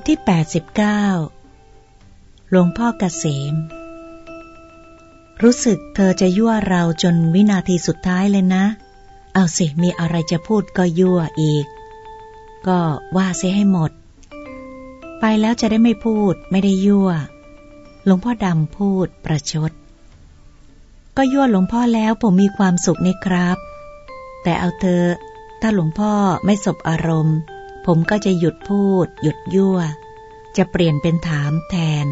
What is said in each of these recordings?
บที่ 89 หลวงพ่อเกษม รู้สึกเธอจะยั่วเราจนวินาทีสุดท้ายเลยนะ เอาสิมีอะไรจะพูดก็ยั่วอีก ก็ว่าเสียให้หมด ไปแล้วจะได้ไม่พูดไม่ได้ยั่ว หลวงพ่อดำพูดประชด ก็ยั่วหลวงพ่อแล้วผมมีความสุขนี่ครับ แต่เอาเธอถ้าหลวงพ่อไม่สบอารมณ์ ผมก็จะหยุดพูด หยุดยั่ว จะเปลี่ยนเป็นถามแทน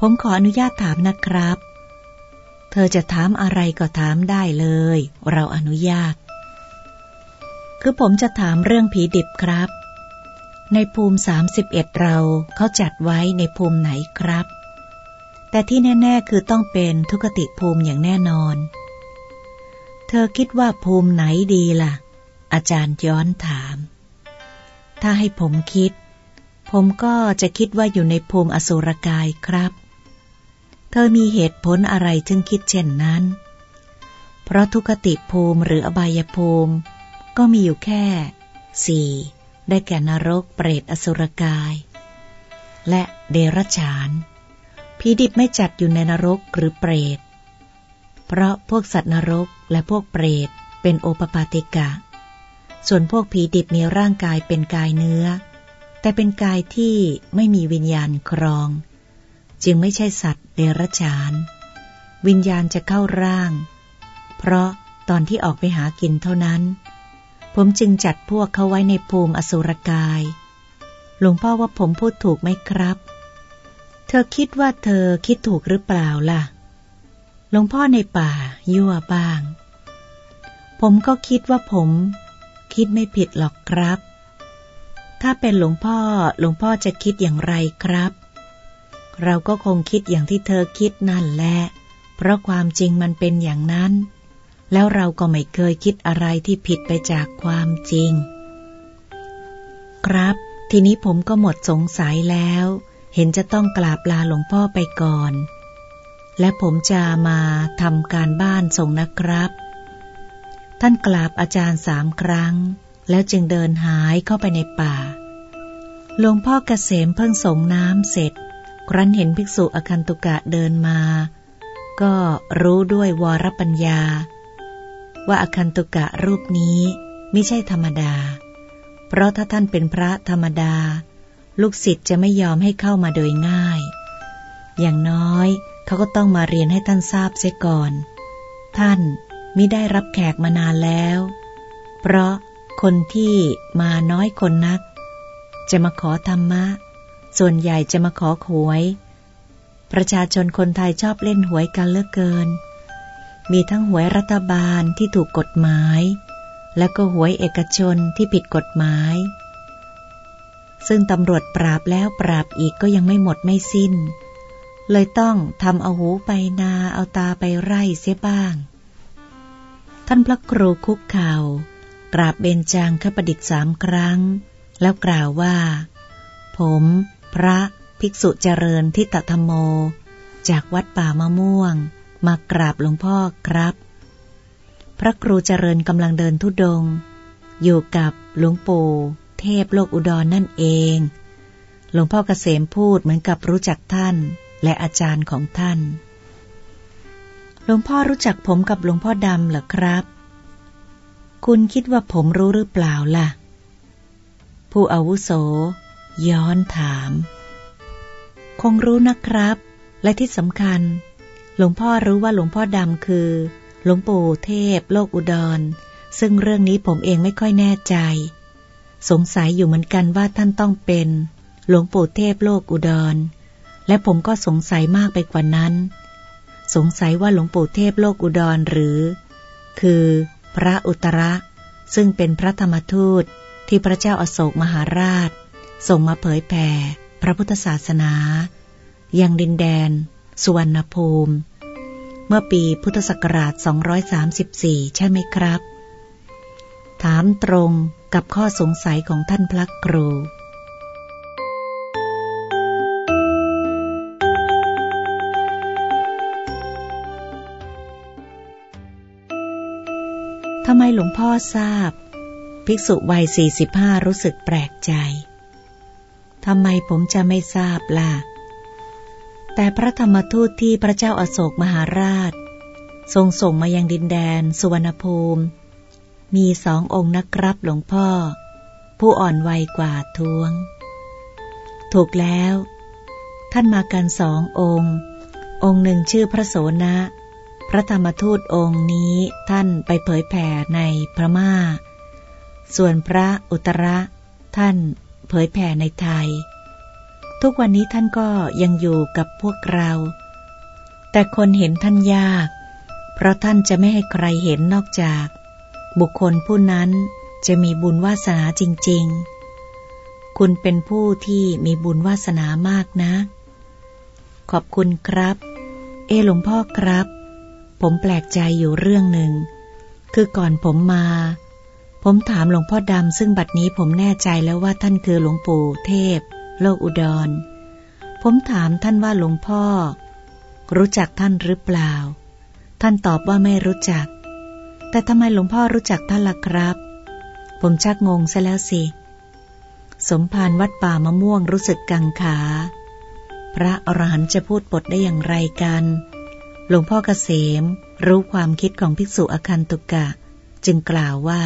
ผมขออนุญาตถามนะครับ เธอจะถามอะไรก็ถามได้เลย เราอนุญาต คือผมจะถามเรื่องผีดิบครับ ในภูมิสามสิบเอ็ดเราเขาจัดไว้ในภูมิไหนครับ แต่ที่แน่ ๆ คือต้องเป็นทุกติภูมิอย่างแน่นอน เธอคิดว่าภูมิไหนดีละ่ะ อาจารย์ย้อนถาม ถ้าให้ผมคิด ผมก็จะคิดว่าอยู่ในภูมิอสุรกายครับ เธอมีเหตุผลอะไรถึงคิดเช่นนั้น เพราะทุกติภูมิหรืออบายภูมิ ก็มีอยู่แค่สี่ได้แก่นรกเปรตอสุรกาย และเดรัจฉานผีดิบไม่จัดอยู่ในนรกหรือเปรต เพราะพวกสัตว์นรกและพวกเปรตเป็นโอปปาติกะ ส่วนพวกผีดิบมีร่างกายเป็นกายเนื้อ แต่เป็นกายที่ไม่มีวิญญาณครอง จึงไม่ใช่สัตว์เดรัจฉาน วิญญาณจะเข้าร่าง เพราะตอนที่ออกไปหากินเท่านั้น ผมจึงจัดพวกเขาไว้ในภูมิอสุรกาย หลวงพ่อว่าผมพูดถูกไหมครับ เธอคิดว่าเธอคิดถูกหรือเปล่าล่ะ หลวงพ่อในป่ายั่วบ้าง ผมก็คิดว่าผม คิดไม่ผิดหรอกครับ ถ้าเป็นหลวงพ่อหลวงพ่อจะคิดอย่างไรครับ เราก็คงคิดอย่างที่เธอคิดนั่นแหละ เพราะความจริงมันเป็นอย่างนั้น แล้วเราก็ไม่เคยคิดอะไรที่ผิดไปจากความจริง ครับ ทีนี้ผมก็หมดสงสัยแล้ว เห็นจะต้องกราบลาหลวงพ่อไปก่อน และผมจะมาทำการบ้านส่งนะครับ ท่านกราบอาจารย์สามครั้ง แล้วจึงเดินหายเข้าไปในป่า หลวงพ่อเกษมเพิ่งสงน้ำเสร็จ ครั้นเห็นภิกษุอคันตุกะเดินมา ก็รู้ด้วยวรปัญญา ว่าอคันตุกะรูปนี้ไม่ใช่ธรรมดา เพราะถ้าท่านเป็นพระธรรมดา ลูกศิษย์จะไม่ยอมให้เข้ามาโดยง่าย อย่างน้อยเขาก็ต้องมาเรียนให้ท่านทราบเสียก่อน ท่าน มิได้รับแขกมานานแล้ว เพราะคนที่มาน้อยคนนัก จะมาขอธรรมะ ส่วนใหญ่จะมาขอหวย ประชาชนคนไทยชอบเล่นหวยกันเลือกเกิน มีทั้งหวยรัฐบาลที่ถูกกฎหมาย และก็หวยเอกชนที่ผิดกฎหมาย ซึ่งตำรวจปราบแล้วปราบอีกก็ยังไม่หมดไม่สิ้น เลยต้องทำเอาหูไปนาเอาตาไปไร่เสียบ้าง ท่านพระครูคุกเข่ากราบเบญจางคประดิษฐ์สามครั้ง แล้วกล่าวว่า ผม พระภิกษุเจริญทิตธรรมโม จากวัดป่ามะม่วง มากราบหลวงพ่อครับ พระครูเจริญกำลังเดินทุดง อยู่กับหลวงปู่เทพโลกอุดรนนั่นเอง หลวงพ่อเกษมพูดเหมือนกับรู้จักท่าน และอาจารย์ของท่าน หลวงพ่อรู้จักผมกับหลวงพ่อดำเหรอครับ คุณคิดว่าผมรู้หรือเปล่าล่ะ ผู้อาวุโส ย้อนถาม คงรู้นะครับ และที่สำคัญ หลวงพ่อรู้ว่าหลวงพ่อดำคือ หลวงปู่เทพ โลกอุดร ซึ่งเรื่องนี้ผมเองไม่ค่อยแน่ใจ สงสัยอยู่เหมือนกันว่าท่านต้องเป็น หลวงปู่เทพโลกอุดร และผมก็สงสัยมากไปกว่านั้น สงสัยว่าหลวงปู่เทพโลกอุดรหรือ คือพระอุตระ ซึ่งเป็นพระธรรมทูตที่พระเจ้าอาโศกมหาราช ส่งมาเผยแผ่พระพุทธศาสนายังดินแดน สุวรรณภูมิ เมื่อปีพุทธศักราช 234 ใช่ไหมครับ ถามตรงกับข้อสงสัยของท่านพระครู มหลวงพ่อทราบ ภิกษุวัยสี่สิบห้ารู้สึกแปลกใจทำไมผมจะไม่ทราบล่ะ แต่พระธรรมทูตที่พระเจ้าอาโศกมหาราช ทรงส่งมายังดินแดน สุวรรณภูมิ มีสององค์นะครับหลวงพ่อ ผู้อ่อนวัยกว่าท้วง ถูกแล้ว ท่านมากันสององค์ องค์หนึ่งชื่อพระโสนะ พระธรรมทูตองค์นี้ท่านไปเผยแผ่ในพระม่า ส่วนพระอุตระท่านเผยแผ่ในไทย ทุกวันนี้ท่านก็ยังอยู่กับพวกเรา แต่คนเห็นท่านยาก เพราะท่านจะไม่ให้ใครเห็นนอกจาก บุคคลผู้นั้นจะมีบุญวาสนาจริง ๆ คุณเป็นผู้ที่มีบุญวาสนามากนะ ขอบคุณครับ เอหลวงพ่อครับ ผมแปลกใจอยู่เรื่องหนึ่ง คือก่อนผมมา ผมถามหลวงพ่อดำซึ่งบัดนี้ผมแน่ใจแล้วว่าท่านคือหลวงปู่เทพ โลกอุดร ผมถามท่านว่าหลวงพ่อ รู้จักท่านหรือเปล่า ท่านตอบว่าไม่รู้จัก แต่ทำไมหลวงพ่อรู้จักท่านล่ะครับ ผมชักงงซะแล้วสิ สมภารวัดป่ามะม่วงรู้สึกกังขา พระอรหันต์จะพูดบทได้อย่างไรกัน หลวงพ่อเกษมรู้ความคิดของภิกษุอคันตุกะ จึงกล่าวว่า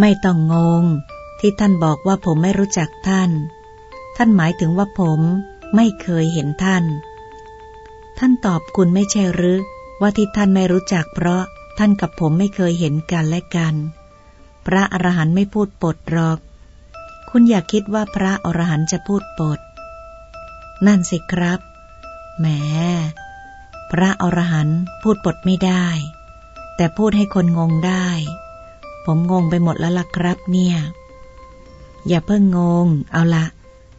ไม่ต้องงง ที่ท่านบอกว่าผมไม่รู้จักท่าน ท่านหมายถึงว่าผมไม่เคยเห็นท่าน ท่านตอบคุณไม่ใช่หรือว่าที่ท่านไม่รู้จักเพราะท่านกับผมไม่เคยเห็นกันและกัน พระอรหันต์ไม่พูดปดหรอก คุณอย่าคิดว่าพระอรหันต์จะพูดปด นั่นสิครับ แหม พระอรหันต์พูดปดไม่ได้ แต่พูดให้คนงงได้ ผมงงไปหมดแล้วล่ะครับเนี่ย อย่าเพิ่งงง เอาละ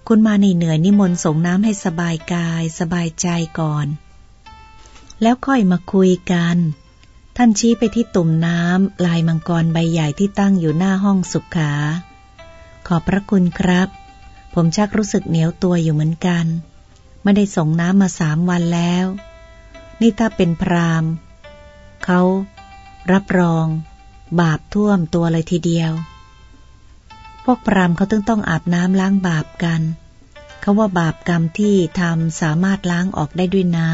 คุณมาในเหนื่อยนิมนต์ส่งน้ำให้สบายกาย สบายใจก่อน แล้วค่อยมาคุยกัน ท่านชี้ไปที่ตุ่มน้ำลายมังกรใบใหญ่ที่ตั้งอยู่หน้าห้องสุขา ขอบพระคุณครับ ผมชักรู้สึกเหนียวตัวอยู่เหมือนกัน ไม่ได้ส่งน้ำมาสามวันแล้ว นี่ถ้าเป็นพรามเขารับรอง บาปท่วมตัวเลยทีเดียว พวกพรามเขาต้องต้องอาบน้ำล้างบาปกันเขาว่าบาปกรรมที่ทำสามารถล้างออกได้ด้วยน้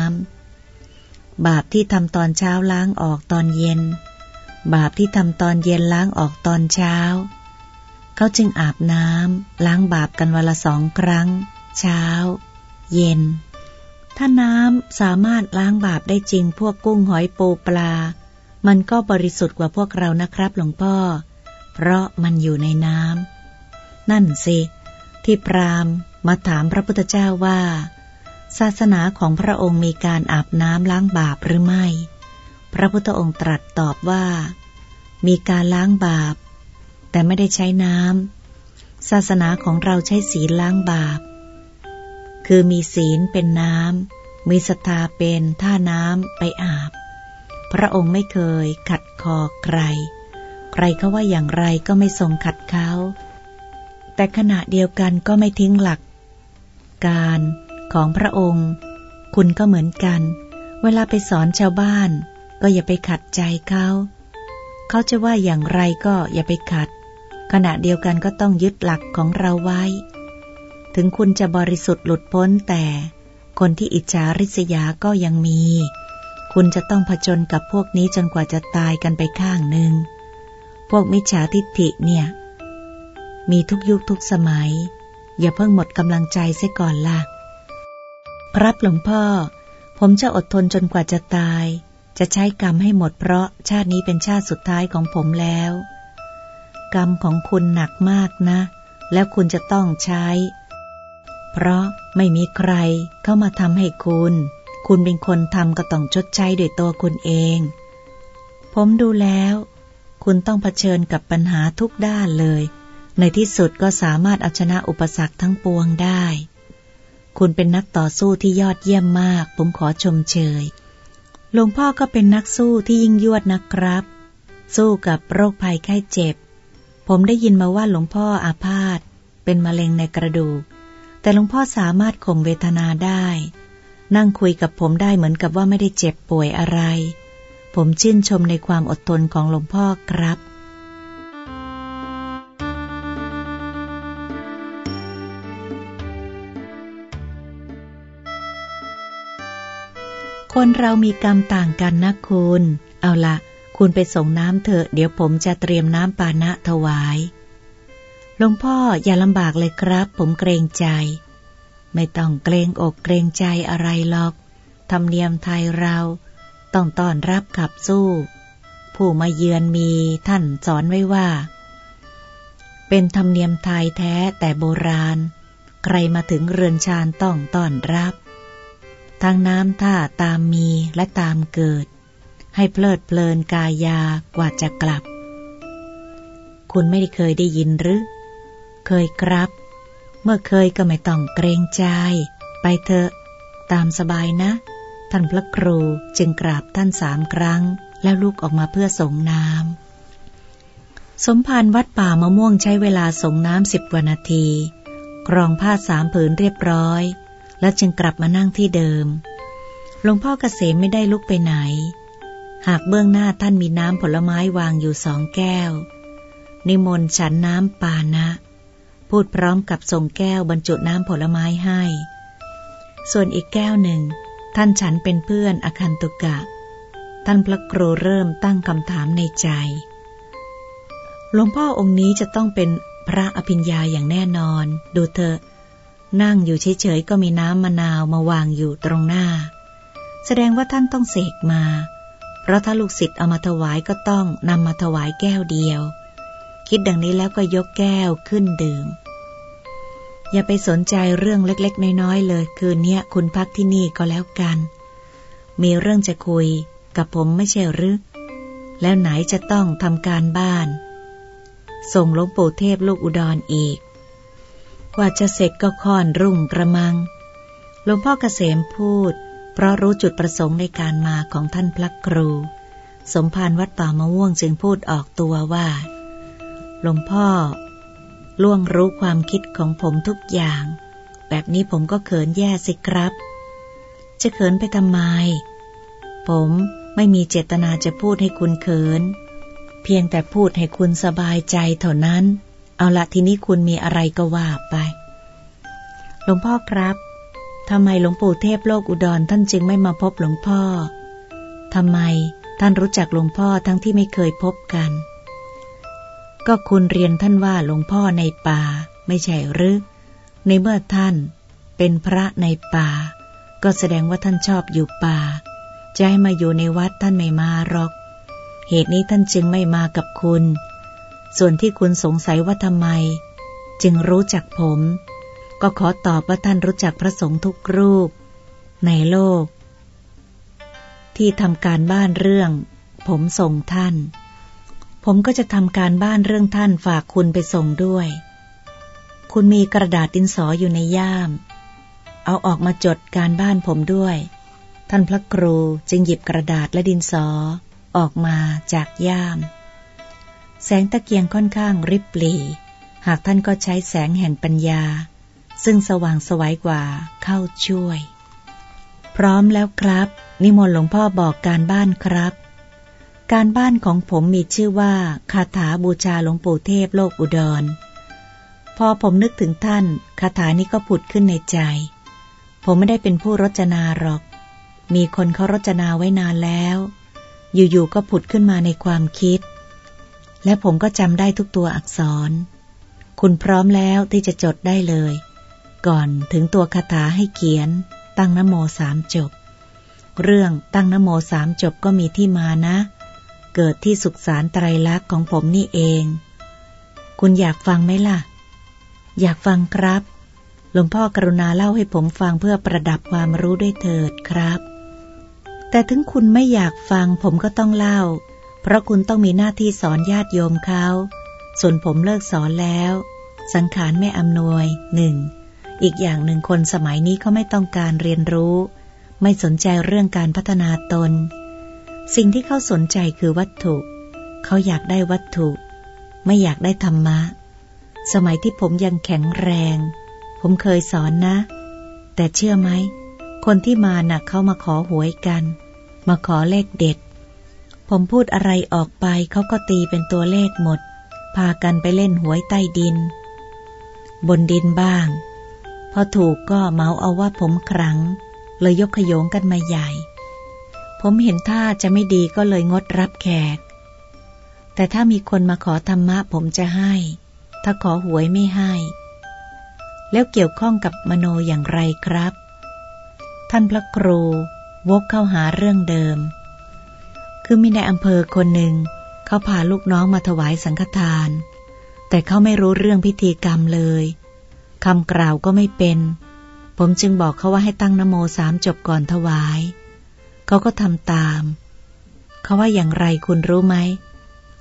ำบาปที่ทำตอนเช้าล้างออกตอนเย็น บาปที่ทำตอนเย็นล้างออกตอนเช้าเขาจึงอาบน้ำล้างบาปกันวันละสองครั้ง เช้า เย็น ถ้าน้ำสามารถล้างบาปได้จริงพวกกุ้งหอยปูปลา มันก็บริสุทธิ์กว่าพวกเรานะครับหลวงพ่อ เพราะมันอยู่ในน้ำนั่นสิ ที่พรามมาถามพระพุทธเจ้าว่า ศาสนาของพระองค์มีการอาบน้ำล้างบาปหรือไม่ พระพุทธองค์ตรัสตอบว่า มีการล้างบาป แต่ไม่ได้ใช้น้ำศาสนาของเราใช้ศีลล้างบาป คือมีศีลเป็นน้ำ มีศรัทธาเป็นท่าน้ำไปอาบ พระองค์ไม่เคยขัดคอใคร ใครเขาว่าอย่างไรก็ไม่ทรงขัดเขา แต่ขณะเดียวกันก็ไม่ทิ้งหลัก การของพระองค์ คุณก็เหมือนกัน เวลาไปสอนชาวบ้าน ก็อย่าไปขัดใจเขา เขาจะว่าอย่างไรก็อย่าไปขัด ขณะเดียวกันก็ต้องยึดหลักของเราไว้ ถึงคุณจะบริสุทธิ์หลุดพ้นแต่ คนที่อิจฉาริษยาก็ยังมี คุณจะต้องผจญกับพวกนี้จนกว่าจะตายกันไปข้างหนึ่ง พวกมิจฉาทิฏฐิเนี่ย มีทุกยุคทุกสมัย อย่าเพิ่งหมดกำลังใจเสียก่อนละ่ะครับหลวงพ่อ ผมจะอดทนจนกว่าจะตาย จะใช้กรรมให้หมดเพราะชาตินี้เป็นชาติสุดท้ายของผมแล้ว กรรมของคุณหนักมากนะ แล้วคุณจะต้องใช้ เพราะไม่มีใครเข้ามาทำให้คุณ คุณเป็นคนทำก็ต้องชดใช้ด้วยตัวคุณเอง ผมดูแล้ว คุณต้องเผชิญกับปัญหาทุกด้านเลย ในที่สุดก็สามารถเอาชนะอุปสรรคทั้งปวงได้ คุณเป็นนักต่อสู้ที่ยอดเยี่ยมมาก ผมขอชมเชย หลวงพ่อก็เป็นนักสู้ที่ยิ่งยวดนะครับ สู้กับโรคภัยไข้เจ็บ ผมได้ยินมาว่าหลวงพ่ออาพาธเป็นมะเร็งในกระดูก แต่หลวงพ่อสามารถข่มเวทนาได้ นั่งคุยกับผมได้เหมือนกับว่าไม่ได้เจ็บป่วยอะไร ผมชื่นชมในความอดทนของหลวงพ่อครับคนเรามีกรรมต่างกันนะคุณ เอาละ คุณไปส่งน้ำเถอะ เดี๋ยวผมจะเตรียมน้ำปานะถวาย หลวงพ่ออย่าลำบากเลยครับ ผมเกรงใจ ไม่ต้องเกรงอกเกรงใจอะไรหรอก ธรรมเนียมไทยเราต้องต้อนรับขับสู้ ผู้มาเยือนมีท่านสอนไว้ว่า เป็นธรรมเนียมไทยแท้แต่โบราณ ใครมาถึงเรือนชานต้องต้อนรับทั้งน้ำท่าตามมีและตามเกิด ให้เพลิดเพลินกายากว่าจะกลับ คุณไม่ได้เคยได้ยินหรือ เคยครับ เมื่อเคยก็ไม่ต้องเกรงใจ ไปเถอะ ตามสบายนะ ท่านพระครูจึงกราบท่านสามครั้ง แล้วลุกออกมาเพื่อส่งน้ำ สมภารวัดป่ามะม่วงใช้เวลาส่งน้ำสิบกวนาที กรองผ้าสามผืนเรียบร้อย แล้วจึงกลับมานั่งที่เดิม หลวงพ่อเกษมไม่ได้ลุกไปไหน หากเบื้องหน้าท่านมีน้ำผลไม้วางอยู่สองแก้วนิมนต์ฉันน้ำปานะ พูดพร้อมกับส่งแก้วบรรจุน้ำผลไม้ให้ ส่วนอีกแก้วหนึ่ง ท่านฉันเป็นเพื่อนอคันตุกะ ท่านพระครูเริ่มตั้งคำถามในใจ หลวงพ่อองค์นี้จะต้องเป็นพระอภิญญาอย่างแน่นอน ดูเถอะ นั่งอยู่เฉยๆก็มีน้ำมะนาวมาวางอยู่ตรงหน้า แสดงว่าท่านต้องเสกมา เพราะถ้าลูกศิษย์เอามาถวายก็ต้องนำมาถวายแก้วเดียว คิดดังนี้แล้วก็ยกแก้วขึ้นดื่ม อย่าไปสนใจเรื่องเล็กๆ น้อยๆเลย คืนนี้คุณพักที่นี่ก็แล้วกัน มีเรื่องจะคุยกับผมไม่ใช่หรือ แล้วไหนจะต้องทำการบ้าน ส่งหลวงปู่เทพลูกอุดรออีก กว่าจะเสร็จก็ค่อนรุ่งกระมัง หลวงพ่อเกษมพูด เพราะรู้จุดประสงค์ในการมาของท่านพระครู สมภารวัดป่ามะม่วงจึงพูดออกตัวว่า หลวงพ่อ ล่วงรู้ความคิดของผมทุกอย่าง แบบนี้ผมก็เขินแย่สิครับ จะเขินไปทำไม ผมไม่มีเจตนาจะพูดให้คุณเขิน เพียงแต่พูดให้คุณสบายใจเท่านั้น เอาละทีนี้คุณมีอะไรก็ว่าไป หลวงพ่อครับทำไมหลวงปู่เทพโลกอุดรท่านจึงไม่มาพบหลวงพ่อทำไมท่านรู้จักหลวงพ่อทั้งที่ไม่เคยพบกัน ก็คุณเรียนท่านว่าหลวงพ่อในป่า ไม่ใช่หรือ ในเมื่อท่านเป็นพระในป่า ก็แสดงว่าท่านชอบอยู่ป่า จะให้มาอยู่ในวัดท่านไม่มาหรอก เหตุนี้ท่านจึงไม่มากับคุณ ส่วนที่คุณสงสัยว่าทำไม จึงรู้จักผม ก็ขอตอบว่าท่านรู้จักพระสงฆ์ทุกรูป ในโลก ที่ทำการบ้านเรื่อง ผมส่งท่าน ผมก็จะทำการบ้านเรื่องท่านฝากคุณไปส่งด้วย คุณมีกระดาษดินสออยู่ในย่าม เอาออกมาจดการบ้านผมด้วย ท่านพระครูจึงหยิบกระดาษและดินสอออกมาจากย่าม แสงตะเกียงค่อนข้างริบหรี่หากท่านก็ใช้แสงแห่งปัญญา ซึ่งสว่างสวัยกว่าเข้าช่วย พร้อมแล้วครับ นิมนต์หลวงพ่อบอกการบ้านครับ การบ้านของผมมีชื่อว่าคาถาบูชาหลวงปู่เทพโลกอุดร พอผมนึกถึงท่านคาถานี้ก็ผุดขึ้นในใจ ผมไม่ได้เป็นผู้รจนาหรอก มีคนเขารจนาไว้นานแล้ว อยู่ๆก็ผุดขึ้นมาในความคิด และผมก็จำได้ทุกตัวอักษร คุณพร้อมแล้วที่จะจดได้เลย ก่อนถึงตัวคาถาให้เขียน ตั้งนโมสามจบ เรื่องตั้งนโมสามจบก็มีที่มานะ เกิดที่สุขสารไตรลักษณ์ของผมนี่เอง คุณอยากฟังไหมล่ะ อยากฟังครับ หลวงพ่อกรุณาเล่าให้ผมฟังเพื่อประดับความรู้ด้วยเถิดครับ แต่ถึงคุณไม่อยากฟังผมก็ต้องเล่า เพราะคุณต้องมีหน้าที่สอนญาติโยมเขาส่วนผมเลิกสอนแล้ว สังขารไม่อำนวยหนึ่งอีกอย่างหนึ่งคนสมัยนี้เขาไม่ต้องการเรียนรู้ ไม่สนใจเรื่องการพัฒนาตน สิ่งที่เขาสนใจคือวัตถุ เขาอยากได้วัตถุ ไม่อยากได้ธรรมะ สมัยที่ผมยังแข็งแรง ผมเคยสอนนะ แต่เชื่อไหม คนที่มาหนักเขามาขอหวยกัน มาขอเลขเด็ด ผมพูดอะไรออกไปเขาก็ตีเป็นตัวเลขหมด พากันไปเล่นหวยใต้ดิน บนดินบ้าง พอถูกก็เมาเอาว่าผมครั้ง เลยยกขยงกันมาใหญ่ ผมเห็นท่าจะไม่ดีก็เลยงดรับแขก แต่ถ้ามีคนมาขอธรรมะผมจะให้ ถ้าขอหวยไม่ให้ แล้วเกี่ยวข้องกับมโนอย่างไรครับ ท่านพระครูวกเข้าหาเรื่องเดิม คือมีในอำเภอคนหนึ่ง เขาพาลูกน้องมาถวายสังฆทาน แต่เขาไม่รู้เรื่องพิธีกรรมเลยคำกล่าวก็ไม่เป็น ผมจึงบอกเขาว่าให้ตั้งนโมสามจบก่อนถวาย เขาก็ทำตาม เขาว่าอย่างไรคุณรู้ไหม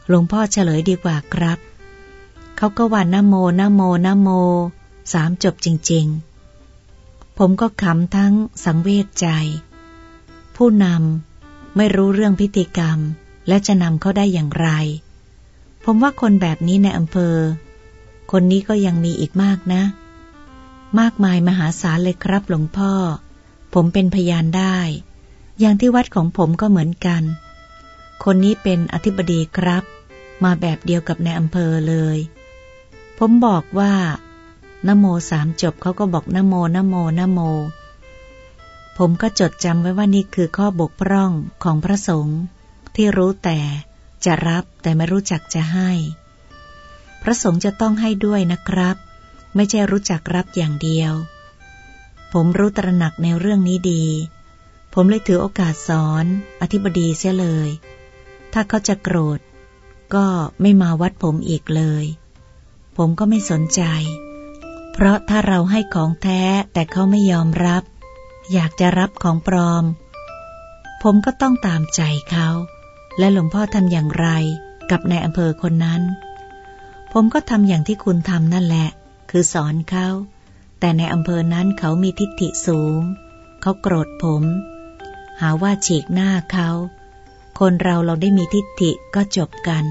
หลวงพ่อเฉลยดีกว่าครับ เขาก็ว่านโมนโมนโม สามจบจริง ๆ ผมก็ขำทั้งสังเวชใจ ผู้นำไม่รู้เรื่องพิธีกรรม และจะนำเขาได้อย่างไร ผมว่าคนแบบนี้ในอำเภอ คนนี้ก็ยังมีอีกมากนะ มากมายมหาศาลเลยครับหลวงพ่อ ผมเป็นพยานได้ อย่างที่วัดของผมก็เหมือนกัน คนนี้เป็นอธิบดีครับ มาแบบเดียวกับในอำเภอเลย ผมบอกว่านโมสามจบเขาก็บอกนโมนโมนโม ผมก็จดจำไว้ว่านี่คือข้อบกพร่องของพระสงฆ์ที่รู้แต่จะรับแต่ไม่รู้จักจะให้ พระสงฆ์จะต้องให้ด้วยนะครับ ไม่ใช่รู้จักรับอย่างเดียว ผมรู้ตระหนักในเรื่องนี้ดี ผมเลยถือโอกาสสอนอธิบดีเสียเลย ถ้าเขาจะโกรธ ก็ไม่มาวัดผมอีกเลย ผมก็ไม่สนใจ เพราะถ้าเราให้ของแท้แต่เขาไม่ยอมรับ อยากจะรับของปลอม ผมก็ต้องตามใจเขา และหลวงพ่อทำอย่างไรกับในอำเภอคนนั้น ผมก็ทำอย่างที่คุณทำนั่นแหละ คือสอนเขา แต่ในอำเภอนั้นเขามีทิฏฐิสูง เขาโกรธผม หาว่าฉีกหน้าเขา คนเราเราได้มีทิฏฐิก็จบกัน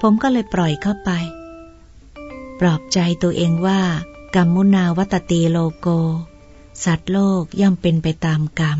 ผมก็เลยปล่อยเข้าไป ปลอบใจตัวเองว่า กรรมมุนาวัตตีโลโก สัตว์โลกย่อมเป็นไปตามกรรม